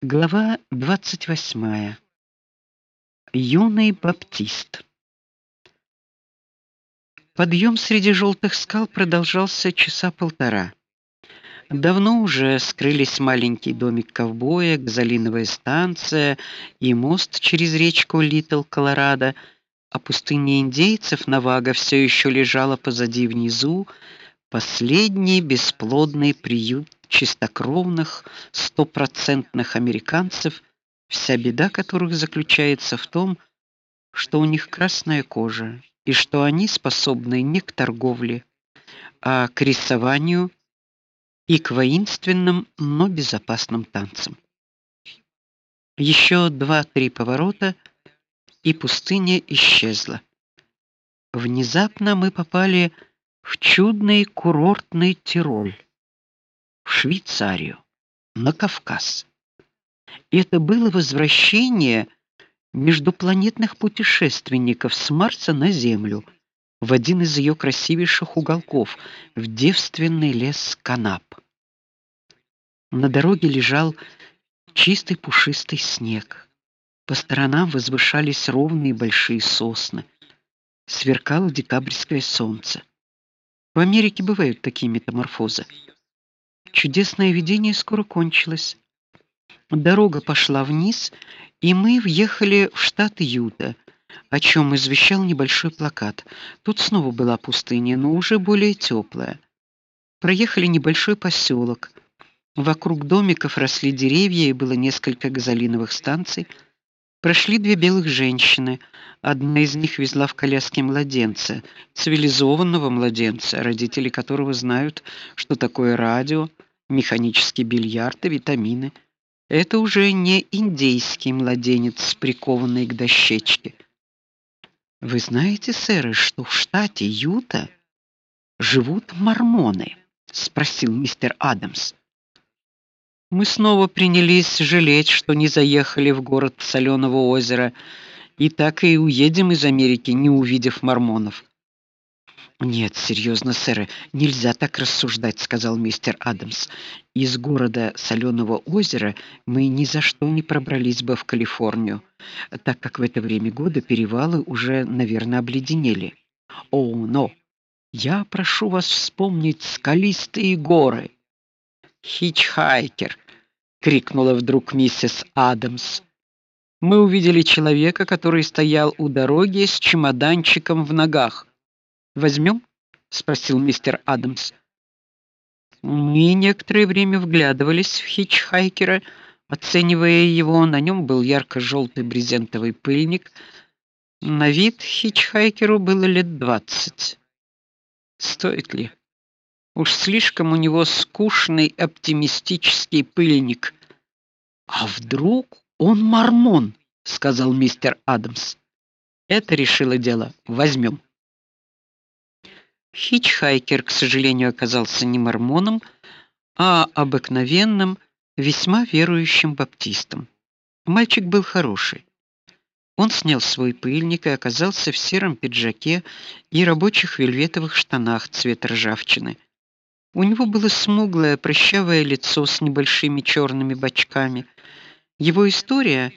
Глава 28. Юный баптист. Подъем среди желтых скал продолжался часа полтора. Давно уже скрылись маленький домик ковбоя, газолиновая станция и мост через речку Литл Колорадо, а пустыня индейцев Навага все еще лежала позади внизу, последний бесплодный приют чистокровных, стопроцентных американцев, вся беда которых заключается в том, что у них красная кожа и что они способны не к торговле, а к рисованию и к воинственным, но безопасным танцам. Еще два-три поворота, и пустыня исчезла. Внезапно мы попали в чудный курортный Тироль в Швейцарию, на Кавказ. И это было возвращение междупланетных путешественников с Марса на Землю в один из ее красивейших уголков, в девственный лес Канап. На дороге лежал чистый пушистый снег. По сторонам возвышались ровные большие сосны. Сверкало декабрьское солнце. В Америке бывают такие метаморфозы. Чудесное видение скоро кончилось. Дорога пошла вниз, и мы въехали в штат Юта, о чем извещал небольшой плакат. Тут снова была пустыня, но уже более теплая. Проехали небольшой поселок. Вокруг домиков росли деревья и было несколько газолиновых станций. Прошли две белых женщины. Одна из них везла в коляске младенца, цивилизованного младенца, родители которого знают, что такое радио, механический бильярд и витамины. Это уже не индейский младенец, прикованный к дощечке. Вы знаете, сэр, что в штате Юта живут мормоны? спросил мистер Адамс. Мы снова принялись жалеть, что не заехали в город Соленого озера, и так и уедем из Америки, не увидев мормонов. Нет, серьезно, сэр, нельзя так рассуждать, сказал мистер Адамс. Из города Соленого озера мы ни за что не пробрались бы в Калифорнию, так как в это время года перевалы уже, наверное, обледенели. О, но я прошу вас вспомнить скалистые горы. Хичхайкер, крикнула вдруг миссис Адамс. Мы увидели человека, который стоял у дороги с чемоданчиком в ногах. Возьмем? спросил мистер Адамс. Мы некоторое время вглядывались в хичхайкера, оценивая его. На нем был ярко желтый брезентовый пыльник. На вид хичхайкеру было лет двадцать. Стоит ли? Уж слишком у него скучный оптимистический пыльник. А вдруг он мормон, сказал мистер Адамс. Это решило дело. Возьмем. Хичхайкер, к сожалению, оказался не мормоном, а обыкновенным, весьма верующим баптистом. Мальчик был хороший. Он снял свой пыльник и оказался в сером пиджаке и рабочих вельветовых штанах цвета ржавчины. У него было смуглое, прыщавое лицо с небольшими черными бочками. Его история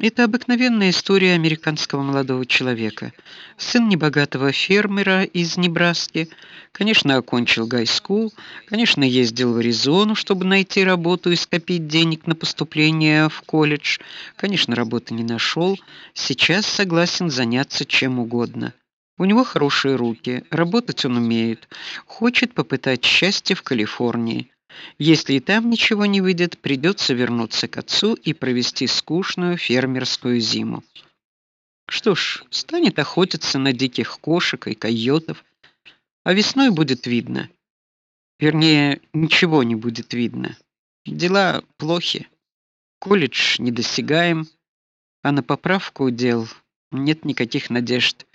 это обыкновенная история американского молодого человека. Сын небогатого фермера из Небраски, конечно, окончил гайскул, конечно, ездил в Аризону, чтобы найти работу и скопить денег на поступление в колледж. Конечно, работы не нашел, сейчас согласен заняться чем угодно. У него хорошие руки, работать он умеет, хочет попытать счастье в Калифорнии. Если и там ничего не выйдет, придется вернуться к отцу и провести скучную фермерскую зиму. Что ж, станет охотиться на диких кошек и койотов, а весной будет видно. Вернее, ничего не будет видно. Дела плохи. Колледж недосягаем, а на поправку дел нет никаких надежд.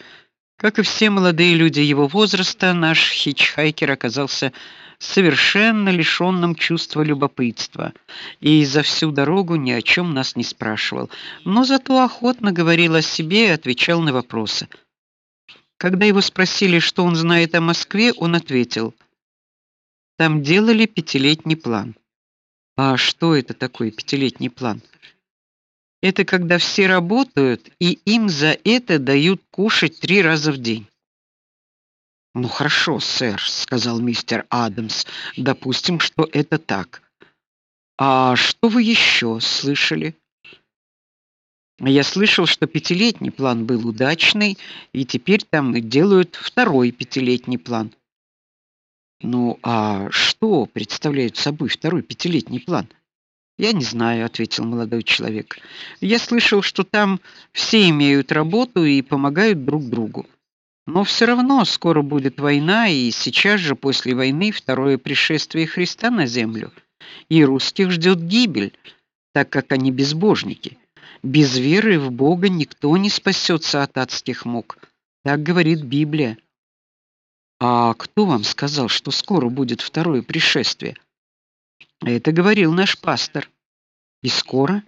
Как и все молодые люди его возраста, наш хичхайкер оказался совершенно лишенным чувства любопытства и за всю дорогу ни о чем нас не спрашивал, но зато охотно говорил о себе и отвечал на вопросы. Когда его спросили, что он знает о Москве, он ответил: "Там делали пятилетний план". А что это такое пятилетний план? Это когда все работают и им за это дают кушать три раза в день. Ну хорошо, сэр, сказал мистер Адамс. Допустим, что это так. А что вы еще слышали? Я слышал, что пятилетний план был удачный, и теперь там делают второй пятилетний план. Ну, а что представляет собой второй пятилетний план? Я не знаю, ответил молодой человек. Я слышал, что там все имеют работу и помогают друг другу. Но все равно скоро будет война, и сейчас же после войны второе пришествие Христа на землю. И русских ждет гибель, так как они безбожники. Без веры в Бога никто не спасется от адских мук. Так говорит Библия. А кто вам сказал, что скоро будет второе пришествие? Это говорил наш пастор. И скоро?